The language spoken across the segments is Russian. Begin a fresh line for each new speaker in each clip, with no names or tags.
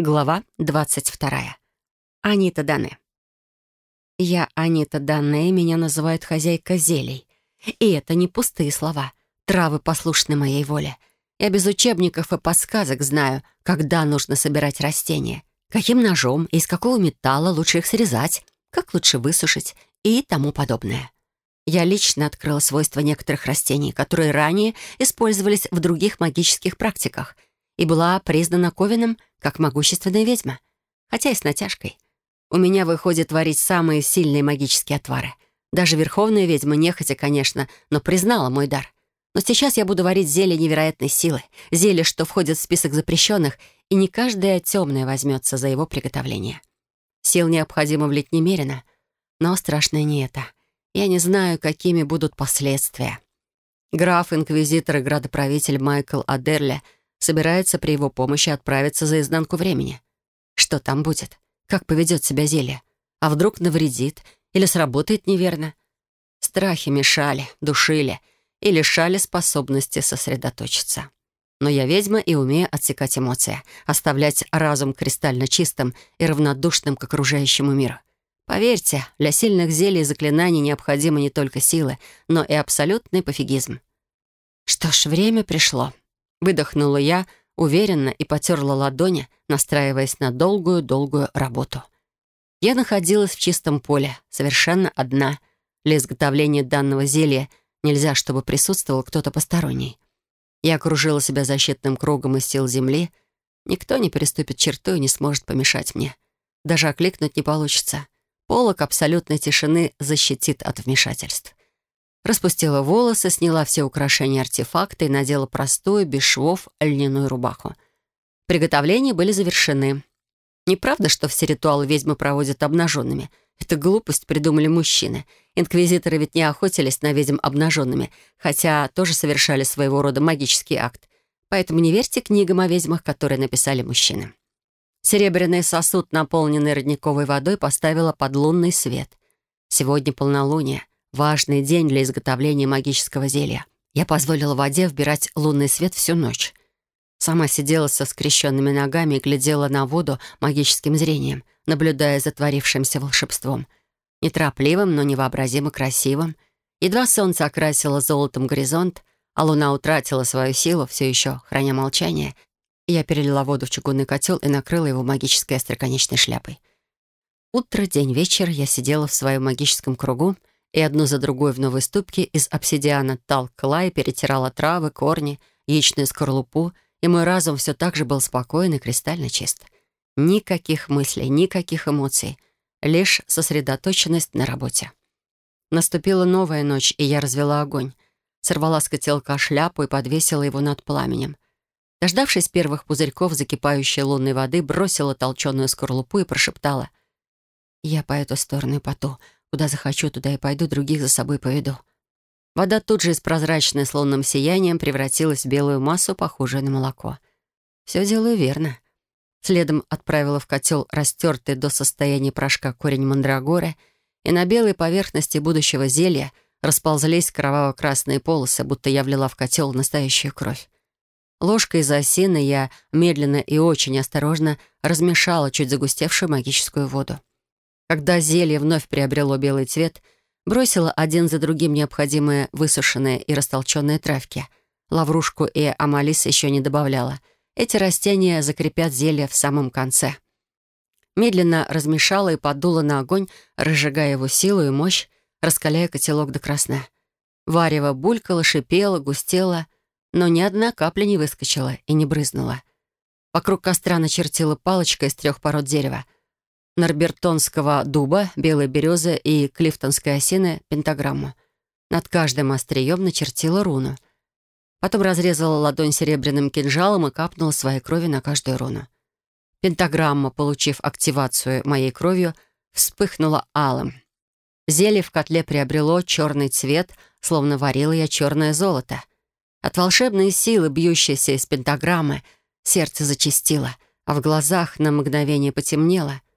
Глава 22. Анита Дане. Я Анита Дане, меня называют хозяйка зелий. И это не пустые слова. Травы послушны моей воле. Я без учебников и подсказок знаю, когда нужно собирать растения, каким ножом и из какого металла лучше их срезать, как лучше высушить и тому подобное. Я лично открыла свойства некоторых растений, которые ранее использовались в других магических практиках — и была признана Ковином как могущественная ведьма, хотя и с натяжкой. У меня выходит варить самые сильные магические отвары. Даже верховная ведьма, нехотя, конечно, но признала мой дар. Но сейчас я буду варить зелье невероятной силы, зелье, что входит в список запрещенных, и не каждая темная возьмется за его приготовление. Сил необходимо влить немерено, но страшное не это. Я не знаю, какими будут последствия. Граф, инквизитор и градоправитель Майкл Адерля — собирается при его помощи отправиться за изнанку времени. Что там будет? Как поведет себя зелье? А вдруг навредит или сработает неверно? Страхи мешали, душили и лишали способности сосредоточиться. Но я ведьма и умею отсекать эмоции, оставлять разум кристально чистым и равнодушным к окружающему миру. Поверьте, для сильных зелий и заклинаний необходимы не только силы, но и абсолютный пофигизм. Что ж, время пришло. Выдохнула я уверенно и потерла ладони, настраиваясь на долгую-долгую работу. Я находилась в чистом поле, совершенно одна. Для изготовления данного зелья нельзя, чтобы присутствовал кто-то посторонний. Я окружила себя защитным кругом из сил земли. Никто не переступит черту и не сможет помешать мне. Даже окликнуть не получится. Полок абсолютной тишины защитит от вмешательств. Распустила волосы, сняла все украшения артефакта и надела простую, без швов, льняную рубаху. Приготовления были завершены. Неправда, что все ритуалы ведьмы проводят обнаженными. Это глупость придумали мужчины. Инквизиторы ведь не охотились на ведьм обнаженными, хотя тоже совершали своего рода магический акт. Поэтому не верьте книгам о ведьмах, которые написали мужчины. Серебряный сосуд, наполненный родниковой водой, поставила под лунный свет. Сегодня полнолуние. Важный день для изготовления магического зелья. Я позволила воде вбирать лунный свет всю ночь. Сама сидела со скрещенными ногами и глядела на воду магическим зрением, наблюдая за творившимся волшебством. Неторопливым, но невообразимо красивым. Едва солнце окрасило золотом горизонт, а луна утратила свою силу, все еще храня молчание, я перелила воду в чугунный котел и накрыла его магической остроконечной шляпой. Утро, день, вечер я сидела в своем магическом кругу и одну за другой в новой ступке из обсидиана толкла и перетирала травы, корни, яичную скорлупу, и мой разум все так же был спокоен и кристально чист. Никаких мыслей, никаких эмоций, лишь сосредоточенность на работе. Наступила новая ночь, и я развела огонь. Сорвала с котелка шляпу и подвесила его над пламенем. Дождавшись первых пузырьков закипающей лунной воды, бросила толченую скорлупу и прошептала. «Я по эту сторону поту. Куда захочу, туда и пойду, других за собой поведу. Вода тут же из прозрачной, с лунным сиянием, превратилась в белую массу, похожую на молоко. Все делаю верно. Следом отправила в котел растертый до состояния порошка корень мандрагоры, и на белой поверхности будущего зелья расползлись кроваво-красные полосы, будто я влила в котел настоящую кровь. Ложкой из осины я медленно и очень осторожно размешала чуть загустевшую магическую воду. Когда зелье вновь приобрело белый цвет, бросила один за другим необходимые высушенные и растолченные травки. Лаврушку и амалис еще не добавляла. Эти растения закрепят зелье в самом конце. Медленно размешала и подула на огонь, разжигая его силу и мощь, раскаляя котелок до красна. Варево булькало, шипело, густело, но ни одна капля не выскочила и не брызнула. Вокруг костра начертила палочка из трех пород дерева — норбертонского дуба, белой березы и клифтонской осины пентаграмму. Над каждым острием начертила руну. Потом разрезала ладонь серебряным кинжалом и капнула своей крови на каждую руну. Пентаграмма, получив активацию моей кровью, вспыхнула алым. Зелье в котле приобрело черный цвет, словно варила я черное золото. От волшебной силы, бьющейся из пентаграммы, сердце зачастило, а в глазах на мгновение потемнело —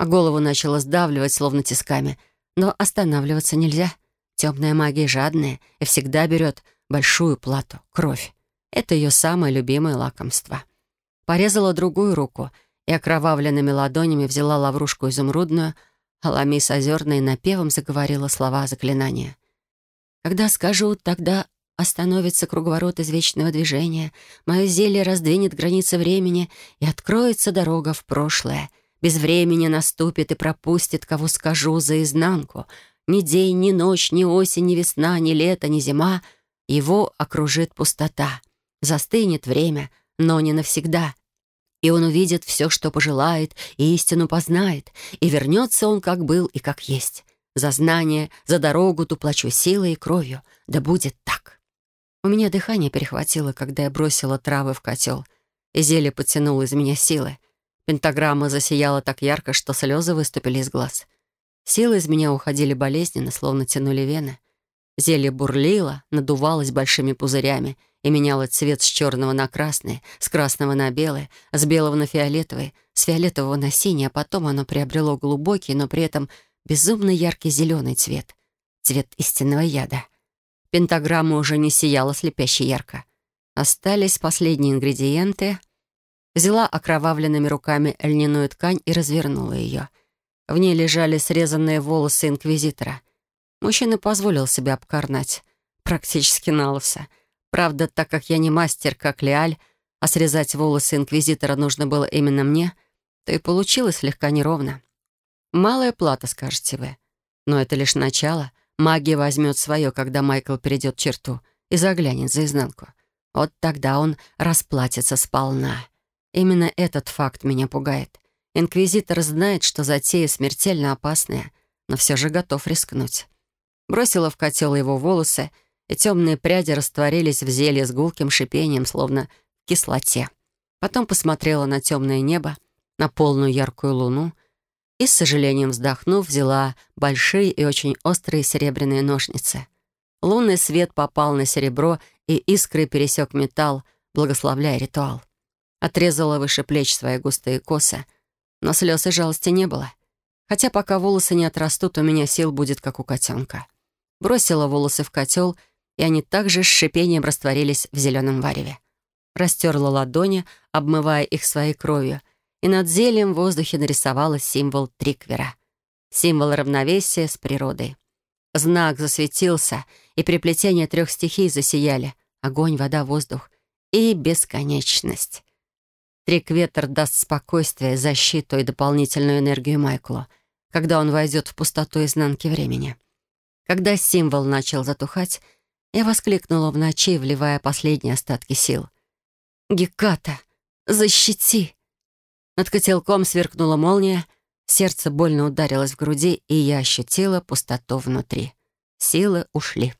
а голову начало сдавливать, словно тисками. Но останавливаться нельзя. Темная магия жадная и всегда берет большую плату — кровь. Это ее самое любимое лакомство. Порезала другую руку и окровавленными ладонями взяла лаврушку изумрудную, а Ламис озерной напевом заговорила слова заклинания. «Когда скажу, тогда остановится круговорот извечного движения, мое зелье раздвинет границы времени и откроется дорога в прошлое. Без времени наступит и пропустит, кого скажу, за изнанку. Ни день, ни ночь, ни осень, ни весна, ни лето, ни зима. Его окружит пустота. Застынет время, но не навсегда. И он увидит все, что пожелает, и истину познает, и вернется он, как был и как есть. За знание, за дорогу ту плачу силой и кровью. Да будет так. У меня дыхание перехватило, когда я бросила травы в котел, и зелье потянуло из меня силы. Пентаграмма засияла так ярко, что слезы выступили из глаз. Силы из меня уходили болезненно, словно тянули вены. Зелье бурлило, надувалось большими пузырями и меняло цвет с черного на красный, с красного на белый, с белого на фиолетовый, с фиолетового на синий, а потом оно приобрело глубокий, но при этом безумно яркий зеленый цвет. Цвет истинного яда. Пентаграмма уже не сияла слепяще ярко. Остались последние ингредиенты. Взяла окровавленными руками льняную ткань и развернула ее. В ней лежали срезанные волосы инквизитора. Мужчина позволил себя обкарнать. Практически на. Правда, так как я не мастер, как Леаль, а срезать волосы инквизитора нужно было именно мне, то и получилось слегка неровно. Малая плата, скажете вы. Но это лишь начало — Магия возьмет свое, когда Майкл перейдет черту и заглянет за изнанку. Вот тогда он расплатится сполна. Именно этот факт меня пугает. Инквизитор знает, что затея смертельно опасная, но все же готов рискнуть. Бросила в котел его волосы, и темные пряди растворились в зелье с гулким шипением, словно в кислоте. Потом посмотрела на темное небо, на полную яркую луну — и, с сожалением вздохнув, взяла большие и очень острые серебряные ножницы. Лунный свет попал на серебро, и искры пересек металл, благословляя ритуал. Отрезала выше плеч свои густые косы, но слез и жалости не было. Хотя пока волосы не отрастут, у меня сил будет, как у котенка. Бросила волосы в котел, и они также с шипением растворились в зеленом вареве. Растерла ладони, обмывая их своей кровью, и над зельем в воздухе нарисовалась символ триквера. Символ равновесия с природой. Знак засветился, и приплетения трех стихий засияли. Огонь, вода, воздух и бесконечность. Трикветр даст спокойствие, защиту и дополнительную энергию Майклу, когда он войдет в пустоту изнанки времени. Когда символ начал затухать, я воскликнула в ночи, вливая последние остатки сил. «Геката, защити!» Над котелком сверкнула молния, сердце больно ударилось в груди, и я ощутила пустоту внутри. Силы ушли.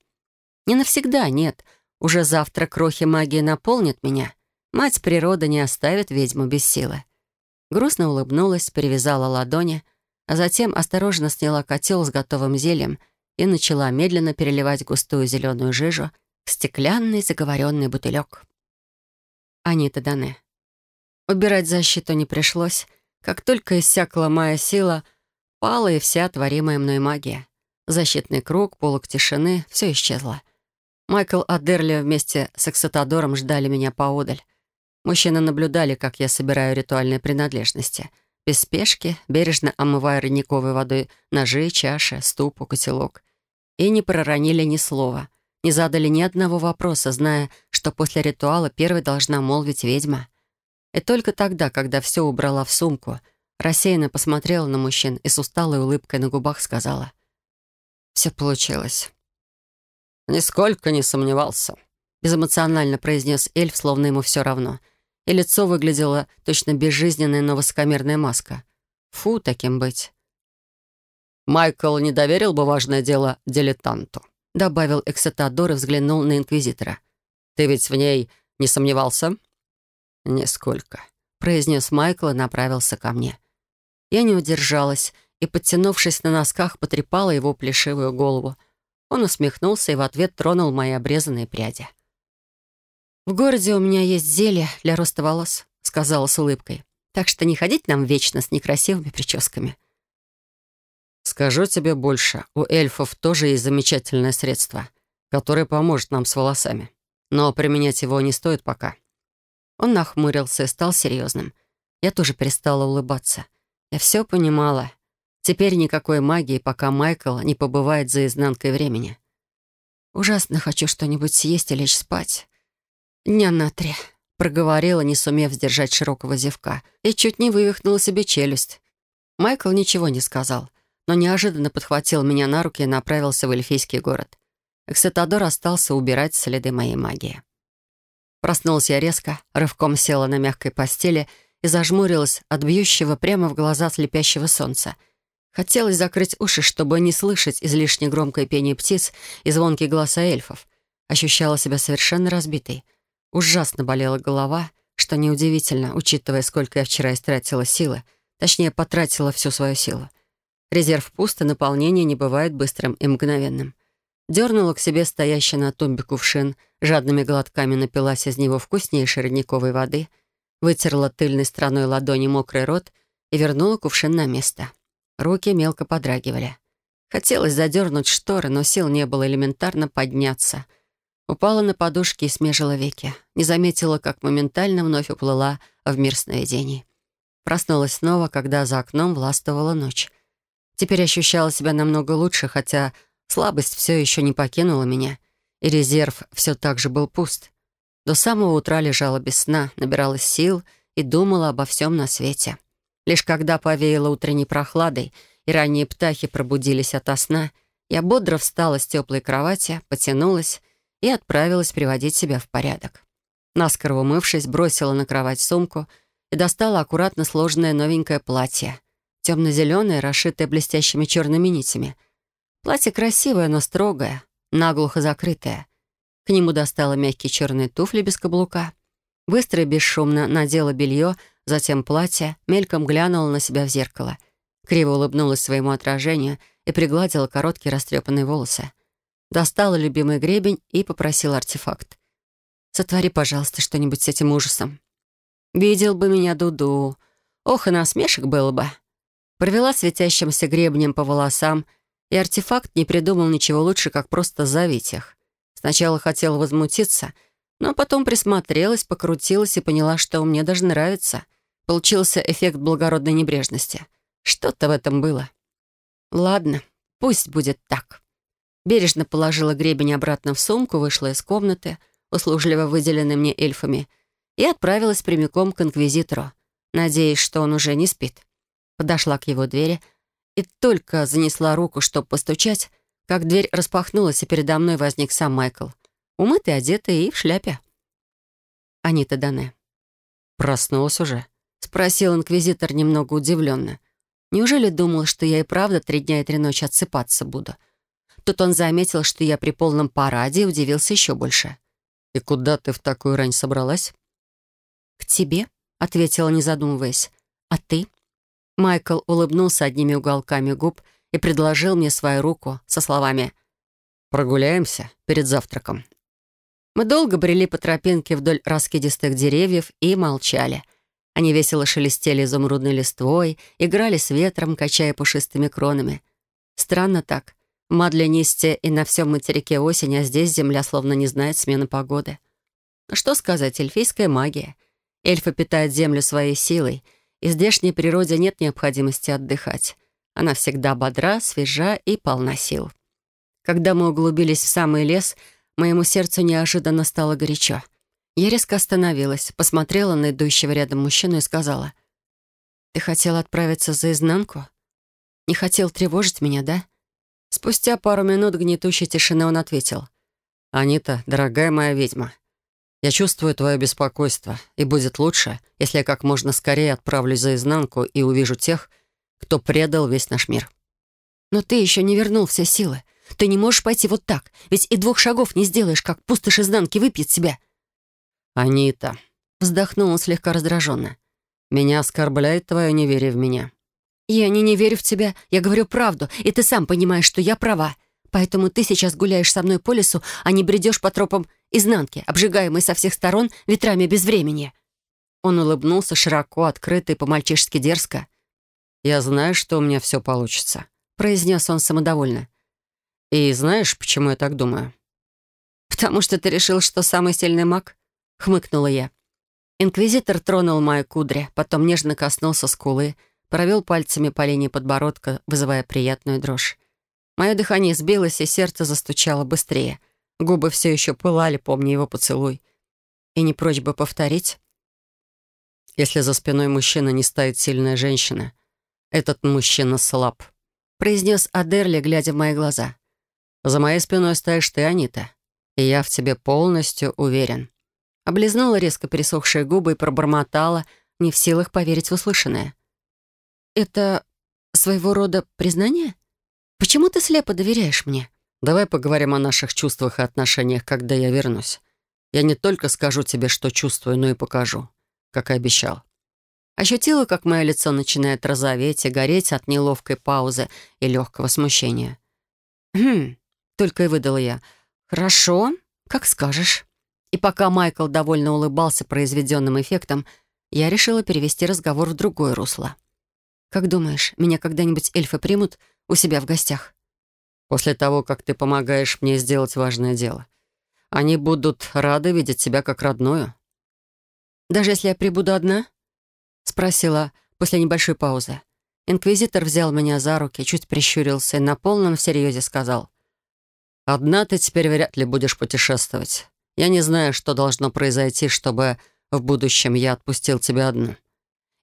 Не навсегда, нет. Уже завтра крохи магии наполнят меня. Мать природа не оставит ведьму без силы. Грустно улыбнулась, перевязала ладони, а затем осторожно сняла котел с готовым зельем и начала медленно переливать густую зеленую жижу в стеклянный заговоренный бутылек. Анита Дане. Убирать защиту не пришлось. Как только иссякла моя сила, пала и вся творимая мной магия. Защитный круг, полок тишины — все исчезло. Майкл Адерли вместе с Эксатодором ждали меня поодаль. Мужчины наблюдали, как я собираю ритуальные принадлежности. Без спешки, бережно омывая родниковой водой ножи, чаши, ступу, котелок. И не проронили ни слова, не задали ни одного вопроса, зная, что после ритуала первой должна молвить ведьма — и только тогда, когда все убрала в сумку, рассеянно посмотрела на мужчин и с усталой улыбкой на губах сказала. «Все получилось». «Нисколько не сомневался», — безэмоционально произнес эльф, словно ему все равно. И лицо выглядело точно безжизненная, но высокомерная маска. Фу, таким быть. «Майкл не доверил бы важное дело дилетанту», — добавил Эксетадор и взглянул на Инквизитора. «Ты ведь в ней не сомневался?» «Нисколько», — произнес Майкл и направился ко мне. Я не удержалась и, подтянувшись на носках, потрепала его плешивую голову. Он усмехнулся и в ответ тронул мои обрезанные пряди. «В городе у меня есть зелье для роста волос», — сказала с улыбкой. «Так что не ходить нам вечно с некрасивыми прическами». «Скажу тебе больше. У эльфов тоже есть замечательное средство, которое поможет нам с волосами. Но применять его не стоит пока». Он нахмурился и стал серьезным. Я тоже перестала улыбаться. Я все понимала. Теперь никакой магии, пока Майкл не побывает за изнанкой времени. Ужасно хочу что-нибудь съесть и лечь спать. Дня на три. Проговорила, не сумев сдержать широкого зевка, и чуть не вывихнула себе челюсть. Майкл ничего не сказал, но неожиданно подхватил меня на руки и направился в эльфийский город. Эксетадор остался убирать следы моей магии. Проснулась я резко, рывком села на мягкой постели и зажмурилась от бьющего прямо в глаза слепящего солнца. Хотелось закрыть уши, чтобы не слышать излишне громкое пение птиц и звонкие голоса эльфов. Ощущала себя совершенно разбитой. Ужасно болела голова, что неудивительно, учитывая, сколько я вчера истратила силы, точнее, потратила всю свою силу. Резерв пуст, и наполнение не бывает быстрым и мгновенным. Дернула к себе стоящий на тумбе кувшин, жадными глотками напилась из него вкуснейшей родниковой воды, вытерла тыльной стороной ладони мокрый рот и вернула кувшин на место. Руки мелко подрагивали. Хотелось задернуть шторы, но сил не было элементарно подняться. Упала на подушки и смежила веки. Не заметила, как моментально вновь уплыла в мир сновидений. Проснулась снова, когда за окном властвовала ночь. Теперь ощущала себя намного лучше, хотя Слабость все еще не покинула меня, и резерв все так же был пуст. До самого утра лежала без сна, набиралась сил и думала обо всем на свете. Лишь когда повеяло утренней прохладой, и ранние птахи пробудились ото сна, я бодро встала с теплой кровати, потянулась и отправилась приводить себя в порядок. Наскоро умывшись, бросила на кровать сумку и достала аккуратно сложенное новенькое платье. Темно-зеленое, расшитое блестящими черными нитями — Платье красивое, но строгое, наглухо закрытое. К нему достала мягкие черные туфли без каблука. Быстро и бесшумно надела белье, затем платье, мельком глянула на себя в зеркало. Криво улыбнулась своему отражению и пригладила короткие растрепанные волосы. Достала любимый гребень и попросила артефакт. «Сотвори, пожалуйста, что-нибудь с этим ужасом». «Видел бы меня Дуду. Ох, и насмешек было бы». Провела светящимся гребнем по волосам — и артефакт не придумал ничего лучше, как просто завить их. Сначала хотела возмутиться, но потом присмотрелась, покрутилась и поняла, что мне даже нравится. Получился эффект благородной небрежности. Что-то в этом было. Ладно, пусть будет так. Бережно положила гребень обратно в сумку, вышла из комнаты, услужливо выделенной мне эльфами, и отправилась прямиком к инквизитору, надеясь, что он уже не спит. Подошла к его двери — и только занесла руку, чтобы постучать, как дверь распахнулась, и передо мной возник сам Майкл. Умытый, одетый и в шляпе. Анита Дане. «Проснулась уже?» — спросил инквизитор немного удивленно. «Неужели думал, что я и правда три дня и три ночи отсыпаться буду?» Тут он заметил, что я при полном параде и удивился еще больше. «И куда ты в такую рань собралась?» «К тебе», — ответила, не задумываясь. «А ты?» Майкл улыбнулся одними уголками губ и предложил мне свою руку со словами «Прогуляемся перед завтраком». Мы долго брели по тропинке вдоль раскидистых деревьев и молчали. Они весело шелестели изумрудной листвой, играли с ветром, качая пушистыми кронами. Странно так. В Мадлянисте и на всем материке осень, а здесь земля словно не знает смены погоды. Что сказать, эльфийская магия. Эльфы питают землю своей силой — и здешней природе нет необходимости отдыхать. Она всегда бодра, свежа и полна сил. Когда мы углубились в самый лес, моему сердцу неожиданно стало горячо. Я резко остановилась, посмотрела на идущего рядом мужчину и сказала, «Ты хотел отправиться за изнанку? Не хотел тревожить меня, да?» Спустя пару минут гнетущей тишины он ответил, «Анита, дорогая моя ведьма, я чувствую твое беспокойство, и будет лучше, если я как можно скорее отправлюсь за изнанку и увижу тех, кто предал весь наш мир. Но ты еще не вернул все силы. Ты не можешь пойти вот так, ведь и двух шагов не сделаешь, как пустошь изнанки выпьет себя. «Анита», — вздохнул он слегка раздраженно, — «меня оскорбляет твое неверие в меня». «Я не не верю в тебя, я говорю правду, и ты сам понимаешь, что я права. Поэтому ты сейчас гуляешь со мной по лесу, а не бредешь по тропам изнанки, обжигаемой со всех сторон ветрами безвремени». Он улыбнулся широко, открыто и по-мальчишески дерзко. «Я знаю, что у меня все получится», — произнес он самодовольно. «И знаешь, почему я так думаю?» «Потому что ты решил, что самый сильный маг?» — хмыкнула я. Инквизитор тронул мои кудри, потом нежно коснулся скулы, провел пальцами по линии подбородка, вызывая приятную дрожь. Мое дыхание сбилось, и сердце застучало быстрее. Губы все еще пылали, помня его поцелуй. И не прочь бы повторить. Если за спиной мужчины не стоит сильная женщина, этот мужчина слаб, произнес Адерли, глядя в мои глаза. За моей спиной стоишь ты, Анита, и я в тебе полностью уверен. Облизнула резко пересохшие губы и пробормотала, не в силах поверить в услышанное. «Это своего рода признание? Почему ты слепо доверяешь мне?»
«Давай поговорим о наших чувствах и отношениях, когда я вернусь. Я не только скажу тебе, что чувствую, но и покажу, как и обещал».
Ощутила, как мое лицо начинает розоветь и гореть от неловкой паузы и легкого смущения. «Хм», — только и выдала я. «Хорошо, как скажешь». И пока Майкл довольно улыбался произведенным эффектом, я решила перевести разговор в другое русло. «Как думаешь, меня когда-нибудь эльфы примут у себя в гостях?»
«После того, как ты помогаешь мне сделать важное дело. Они будут рады видеть тебя как родную».
«Даже если я прибуду одна?» — спросила после небольшой паузы. Инквизитор взял меня за руки, чуть прищурился и на полном серьезе сказал.
«Одна ты теперь вряд ли будешь путешествовать. Я не знаю, что должно произойти, чтобы в будущем я отпустил тебя одну.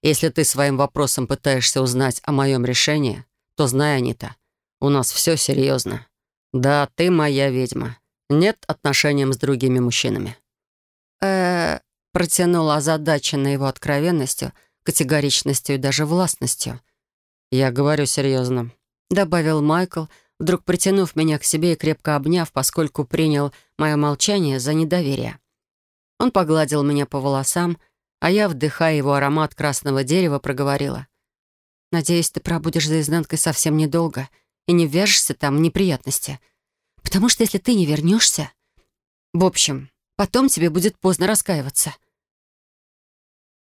Если ты своим вопросом пытаешься узнать о моем решении, то знай, Анита, у нас все серьезно. Да, ты моя ведьма. Нет отношениям с другими мужчинами».
«Э-э...» протянула озадаченная его откровенностью, категоричностью и даже властностью.
«Я говорю серьезно», —
добавил Майкл, — вдруг притянув меня к себе и крепко обняв, поскольку принял мое молчание за недоверие. Он погладил меня по волосам, а я, вдыхая его аромат красного дерева, проговорила. «Надеюсь, ты пробудешь за изнанкой совсем недолго и не ввяжешься там в неприятности. Потому что если ты не вернешься... В общем, потом тебе будет поздно раскаиваться».